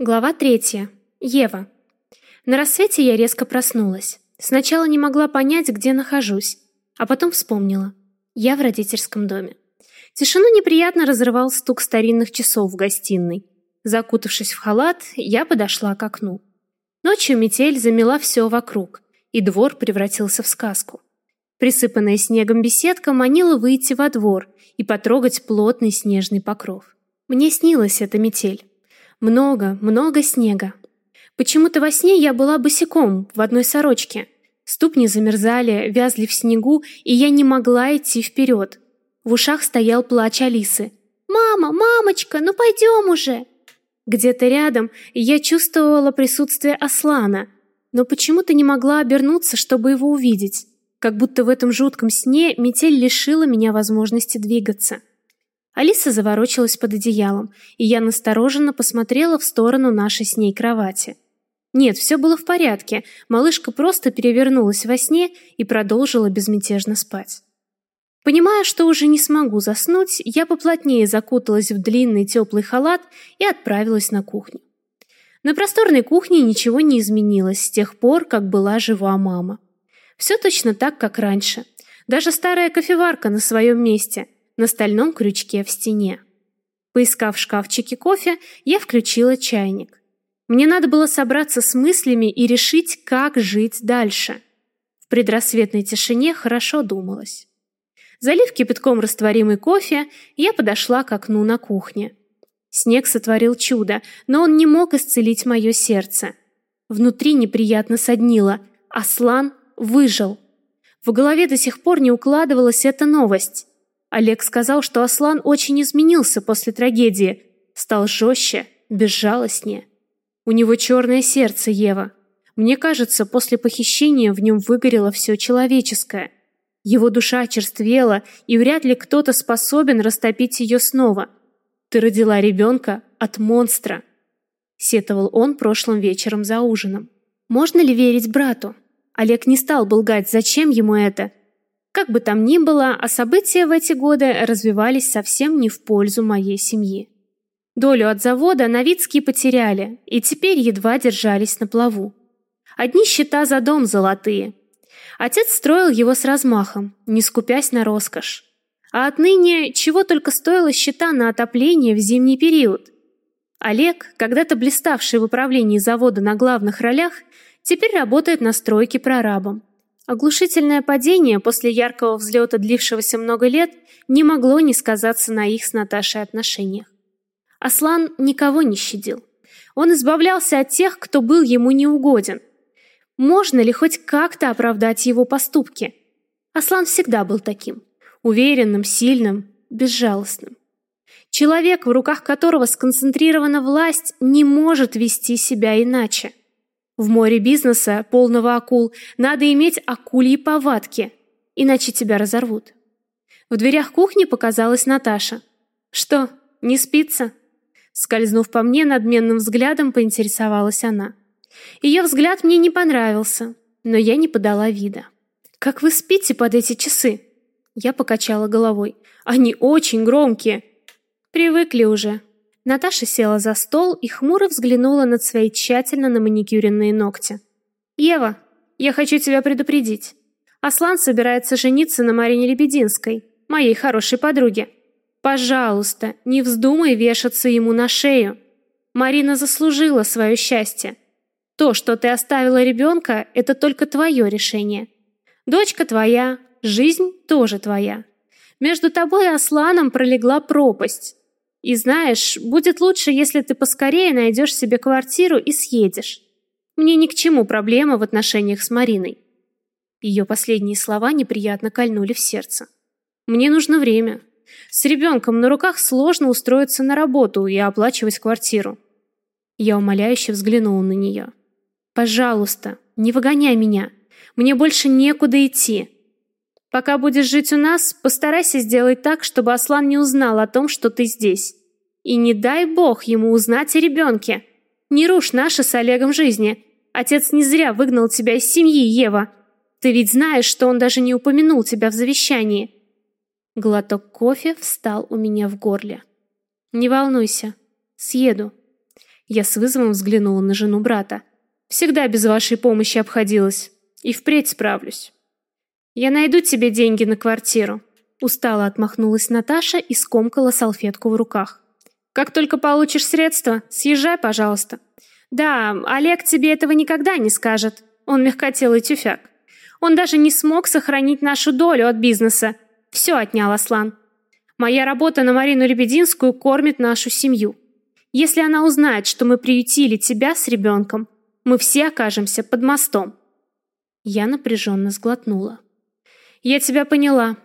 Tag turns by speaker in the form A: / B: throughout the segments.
A: Глава третья. Ева. На рассвете я резко проснулась. Сначала не могла понять, где нахожусь, а потом вспомнила. Я в родительском доме. Тишину неприятно разрывал стук старинных часов в гостиной. Закутавшись в халат, я подошла к окну. Ночью метель замела все вокруг, и двор превратился в сказку. Присыпанная снегом беседка манила выйти во двор и потрогать плотный снежный покров. Мне снилась эта метель. Много, много снега. Почему-то во сне я была босиком в одной сорочке. Ступни замерзали, вязли в снегу, и я не могла идти вперед. В ушах стоял плач Алисы. «Мама, мамочка, ну пойдем уже!» Где-то рядом я чувствовала присутствие Аслана, но почему-то не могла обернуться, чтобы его увидеть. Как будто в этом жутком сне метель лишила меня возможности двигаться. Алиса заворочилась под одеялом, и я настороженно посмотрела в сторону нашей с ней кровати. Нет, все было в порядке. Малышка просто перевернулась во сне и продолжила безмятежно спать. Понимая, что уже не смогу заснуть, я поплотнее закуталась в длинный теплый халат и отправилась на кухню. На просторной кухне ничего не изменилось с тех пор, как была жива мама. Все точно так, как раньше. Даже старая кофеварка на своем месте – на стальном крючке в стене. Поискав в шкафчике кофе, я включила чайник. Мне надо было собраться с мыслями и решить, как жить дальше. В предрассветной тишине хорошо думалось. Залив кипятком растворимый кофе, я подошла к окну на кухне. Снег сотворил чудо, но он не мог исцелить мое сердце. Внутри неприятно соднило. Аслан выжил. В голове до сих пор не укладывалась эта новость. Олег сказал, что Аслан очень изменился после трагедии, стал жестче, безжалостнее. У него черное сердце, Ева. Мне кажется, после похищения в нем выгорело все человеческое. Его душа очерствела, и вряд ли кто-то способен растопить ее снова. Ты родила ребенка от монстра. Сетовал он прошлым вечером за ужином. Можно ли верить брату? Олег не стал бы лгать, зачем ему это? Как бы там ни было, а события в эти годы развивались совсем не в пользу моей семьи. Долю от завода Новицкие потеряли и теперь едва держались на плаву. Одни счета за дом золотые. Отец строил его с размахом, не скупясь на роскошь. А отныне чего только стоило счета на отопление в зимний период. Олег, когда-то блиставший в управлении завода на главных ролях, теперь работает на стройке прорабом. Оглушительное падение после яркого взлета, длившегося много лет, не могло не сказаться на их с Наташей отношениях. Аслан никого не щадил. Он избавлялся от тех, кто был ему неугоден. Можно ли хоть как-то оправдать его поступки? Аслан всегда был таким. Уверенным, сильным, безжалостным. Человек, в руках которого сконцентрирована власть, не может вести себя иначе. В море бизнеса, полного акул, надо иметь акульи повадки, иначе тебя разорвут. В дверях кухни показалась Наташа. «Что, не спится?» Скользнув по мне надменным взглядом, поинтересовалась она. Ее взгляд мне не понравился, но я не подала вида. «Как вы спите под эти часы?» Я покачала головой. «Они очень громкие». «Привыкли уже», Наташа села за стол и хмуро взглянула на свои тщательно на маникюренные ногти. «Ева, я хочу тебя предупредить. Аслан собирается жениться на Марине Лебединской, моей хорошей подруге. Пожалуйста, не вздумай вешаться ему на шею. Марина заслужила свое счастье. То, что ты оставила ребенка, это только твое решение. Дочка твоя, жизнь тоже твоя. Между тобой и Асланом пролегла пропасть, и знаешь, будет лучше, если ты поскорее найдешь себе квартиру и съедешь. Мне ни к чему проблема в отношениях с Мариной. Ее последние слова неприятно кольнули в сердце. Мне нужно время. С ребенком на руках сложно устроиться на работу и оплачивать квартиру. Я умоляюще взглянула на нее. Пожалуйста, не выгоняй меня. Мне больше некуда идти. Пока будешь жить у нас, постарайся сделать так, чтобы Аслан не узнал о том, что ты здесь. И не дай бог ему узнать о ребенке. Не рушь наши с Олегом жизни. Отец не зря выгнал тебя из семьи, Ева. Ты ведь знаешь, что он даже не упомянул тебя в завещании. Глоток кофе встал у меня в горле. Не волнуйся, съеду. Я с вызовом взглянула на жену брата. Всегда без вашей помощи обходилась. И впредь справлюсь. Я найду тебе деньги на квартиру. Устало отмахнулась Наташа и скомкала салфетку в руках. Как только получишь средства, съезжай, пожалуйста. Да, Олег тебе этого никогда не скажет. Он мягкотелый тюфяк. Он даже не смог сохранить нашу долю от бизнеса. Все отнял Аслан. Моя работа на Марину Лебединскую кормит нашу семью. Если она узнает, что мы приютили тебя с ребенком, мы все окажемся под мостом. Я напряженно сглотнула. Я тебя поняла,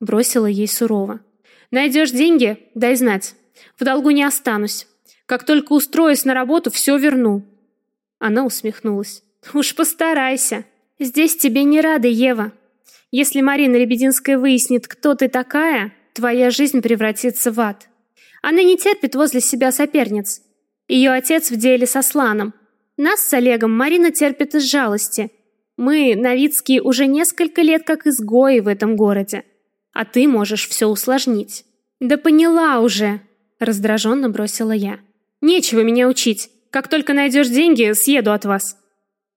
A: бросила ей сурово. Найдешь деньги, дай знать. В долгу не останусь. Как только устроюсь на работу, все верну. Она усмехнулась. Уж постарайся. Здесь тебе не рады, Ева. Если Марина Лебединская выяснит, кто ты такая, твоя жизнь превратится в ад. Она не терпит возле себя соперниц. Ее отец в деле со Сланом. Нас с Олегом Марина терпит из жалости. Мы, Новицкие, уже несколько лет как изгои в этом городе. А ты можешь все усложнить. Да поняла уже, раздраженно бросила я. Нечего меня учить. Как только найдешь деньги, съеду от вас.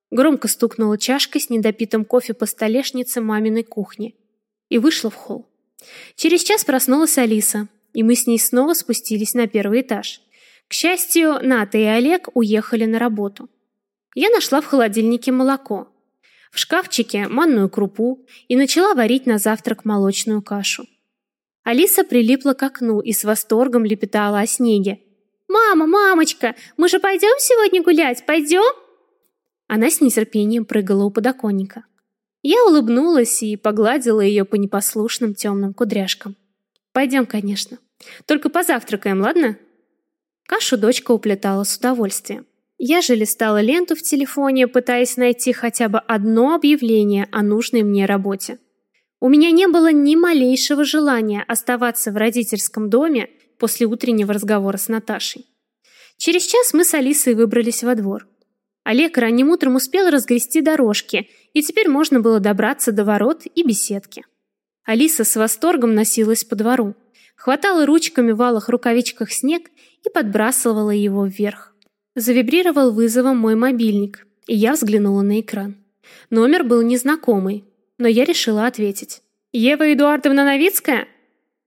A: Громко стукнула чашкой с недопитым кофе по столешнице маминой кухни и вышла в холл. Через час проснулась Алиса, и мы с ней снова спустились на первый этаж. К счастью, Ната и Олег уехали на работу. Я нашла в холодильнике молоко, в шкафчике манную крупу и начала варить на завтрак молочную кашу. Алиса прилипла к окну и с восторгом лепетала о снеге. «Мама, мамочка, мы же пойдем сегодня гулять, пойдем?» Она с нетерпением прыгала у подоконника. Я улыбнулась и погладила ее по непослушным темным кудряшкам. Пойдем, конечно. Только позавтракаем, ладно? Кашу дочка уплетала с удовольствием. Я же листала ленту в телефоне, пытаясь найти хотя бы одно объявление о нужной мне работе. У меня не было ни малейшего желания оставаться в родительском доме после утреннего разговора с Наташей. Через час мы с Алисой выбрались во двор. Олег ранним утром успел разгрести дорожки, и теперь можно было добраться до ворот и беседки. Алиса с восторгом носилась по двору, хватала ручками в алых рукавичках снег и подбрасывала его вверх. Завибрировал вызовом мой мобильник, и я взглянула на экран. Номер был незнакомый, но я решила ответить. «Ева Эдуардовна Новицкая?»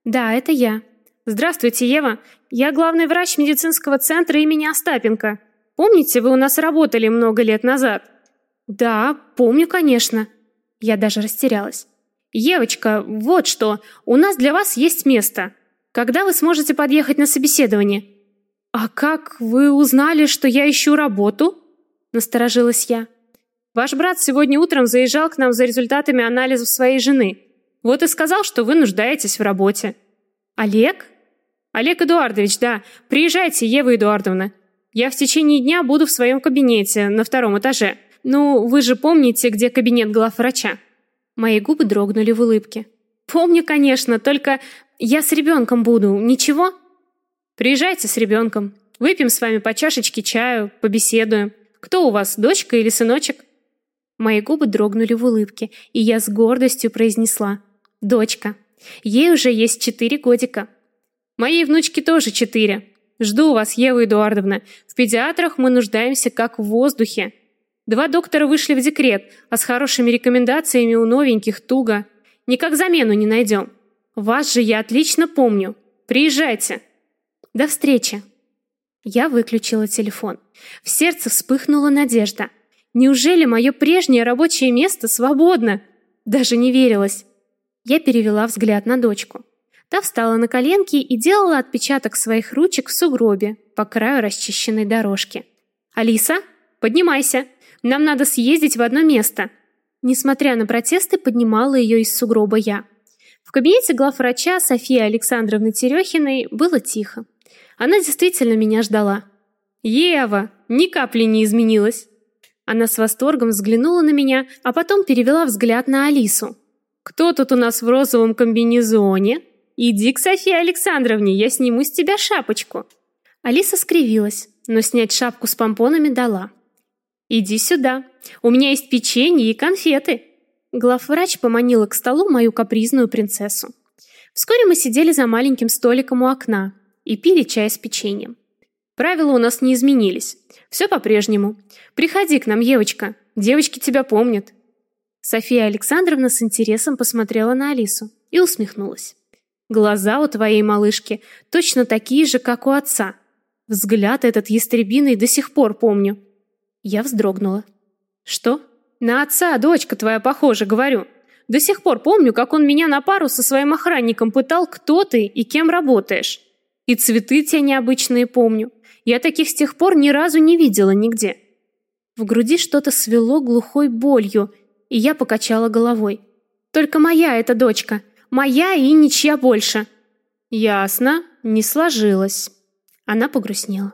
A: «Да, это я». «Здравствуйте, Ева. Я главный врач медицинского центра имени Остапенко. Помните, вы у нас работали много лет назад?» «Да, помню, конечно». Я даже растерялась. «Евочка, вот что, у нас для вас есть место. Когда вы сможете подъехать на собеседование?» «А как вы узнали, что я ищу работу?» Насторожилась я. «Ваш брат сегодня утром заезжал к нам за результатами анализов своей жены. Вот и сказал, что вы нуждаетесь в работе». «Олег?» «Олег Эдуардович, да. Приезжайте, Ева Эдуардовна. Я в течение дня буду в своем кабинете на втором этаже. Ну, вы же помните, где кабинет главврача?» Мои губы дрогнули в улыбке. «Помню, конечно, только я с ребенком буду, ничего?» «Приезжайте с ребенком. Выпьем с вами по чашечке чаю, побеседуем. Кто у вас, дочка или сыночек?» Мои губы дрогнули в улыбке, и я с гордостью произнесла. «Дочка. Ей уже есть четыре годика». «Моей внучке тоже четыре. Жду вас, Ева Эдуардовна. В педиатрах мы нуждаемся как в воздухе. Два доктора вышли в декрет, а с хорошими рекомендациями у новеньких туго. Никак замену не найдем. Вас же я отлично помню. Приезжайте. До встречи. Я выключила телефон. В сердце вспыхнула надежда. Неужели мое прежнее рабочее место свободно? Даже не верилось. Я перевела взгляд на дочку. Та встала на коленки и делала отпечаток своих ручек в сугробе по краю расчищенной дорожки. «Алиса, поднимайся! Нам надо съездить в одно место!» Несмотря на протесты, поднимала ее из сугроба я. В кабинете главврача Софии Александровны Терехиной было тихо. Она действительно меня ждала. «Ева, ни капли не изменилась!» Она с восторгом взглянула на меня, а потом перевела взгляд на Алису. «Кто тут у нас в розовом комбинезоне?» «Иди к Софии Александровне, я сниму с тебя шапочку». Алиса скривилась, но снять шапку с помпонами дала. «Иди сюда, у меня есть печенье и конфеты». Главврач поманила к столу мою капризную принцессу. Вскоре мы сидели за маленьким столиком у окна и пили чай с печеньем. Правила у нас не изменились. Все по-прежнему. Приходи к нам, Евочка. Девочки тебя помнят. София Александровна с интересом посмотрела на Алису и усмехнулась. Глаза у твоей малышки точно такие же, как у отца. Взгляд этот ястребиный до сих пор помню. Я вздрогнула. Что? На отца дочка твоя похожа, говорю. До сих пор помню, как он меня на пару со своим охранником пытал, кто ты и кем работаешь. И цветы те необычные помню. Я таких с тех пор ни разу не видела нигде. В груди что-то свело глухой болью, и я покачала головой. Только моя эта дочка, моя и ничья больше. Ясно, не сложилось. Она погрустнела.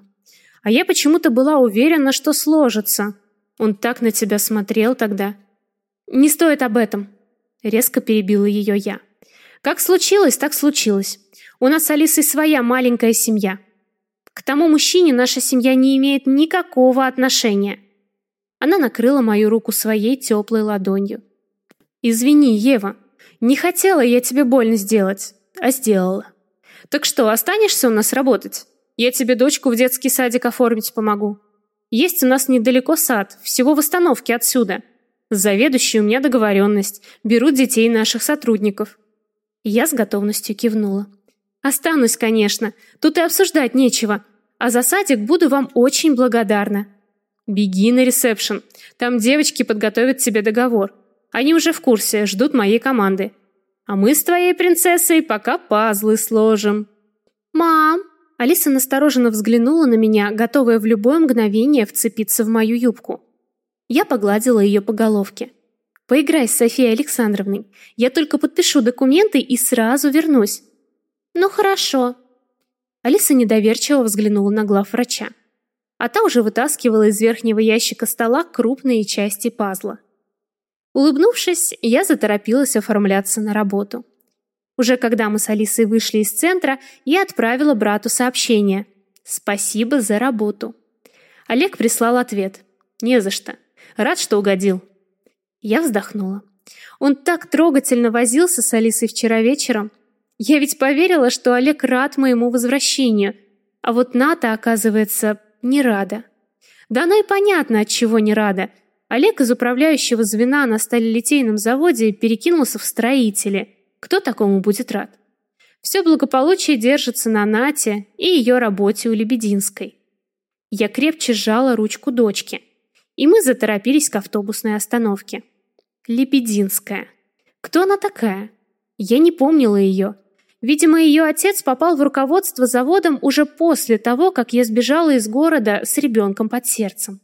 A: А я почему-то была уверена, что сложится. Он так на тебя смотрел тогда. Не стоит об этом, резко перебила ее я. Как случилось, так случилось. У нас с Алисой своя маленькая семья. К тому мужчине наша семья не имеет никакого отношения. Она накрыла мою руку своей теплой ладонью. Извини, Ева, не хотела я тебе больно сделать, а сделала. Так что, останешься у нас работать? Я тебе дочку в детский садик оформить помогу. Есть у нас недалеко сад, всего в остановке отсюда. С заведующей у меня договоренность. Берут детей наших сотрудников. Я с готовностью кивнула. Останусь, конечно. Тут и обсуждать нечего. А за садик буду вам очень благодарна. Беги на ресепшн. Там девочки подготовят тебе договор. Они уже в курсе, ждут моей команды. А мы с твоей принцессой пока пазлы сложим. Мам, Алиса настороженно взглянула на меня, готовая в любое мгновение вцепиться в мою юбку. Я погладила ее по головке. Поиграй с Софией Александровной. Я только подпишу документы и сразу вернусь. Ну хорошо. Алиса недоверчиво взглянула на главврача. А та уже вытаскивала из верхнего ящика стола крупные части пазла. Улыбнувшись, я заторопилась оформляться на работу. Уже когда мы с Алисой вышли из центра, я отправила брату сообщение. «Спасибо за работу». Олег прислал ответ. «Не за что. Рад, что угодил». Я вздохнула. Он так трогательно возился с Алисой вчера вечером. Я ведь поверила, что Олег рад моему возвращению, а вот Ната, оказывается, не рада. Да оно и понятно, от чего не рада. Олег из управляющего звена на сталелитейном заводе перекинулся в строители. Кто такому будет рад? Все благополучие держится на Нате и ее работе у Лебединской. Я крепче сжала ручку дочки, и мы заторопились к автобусной остановке. Лебединская. Кто она такая? Я не помнила ее. Видимо, ее отец попал в руководство заводом уже после того, как я сбежала из города с ребенком под сердцем.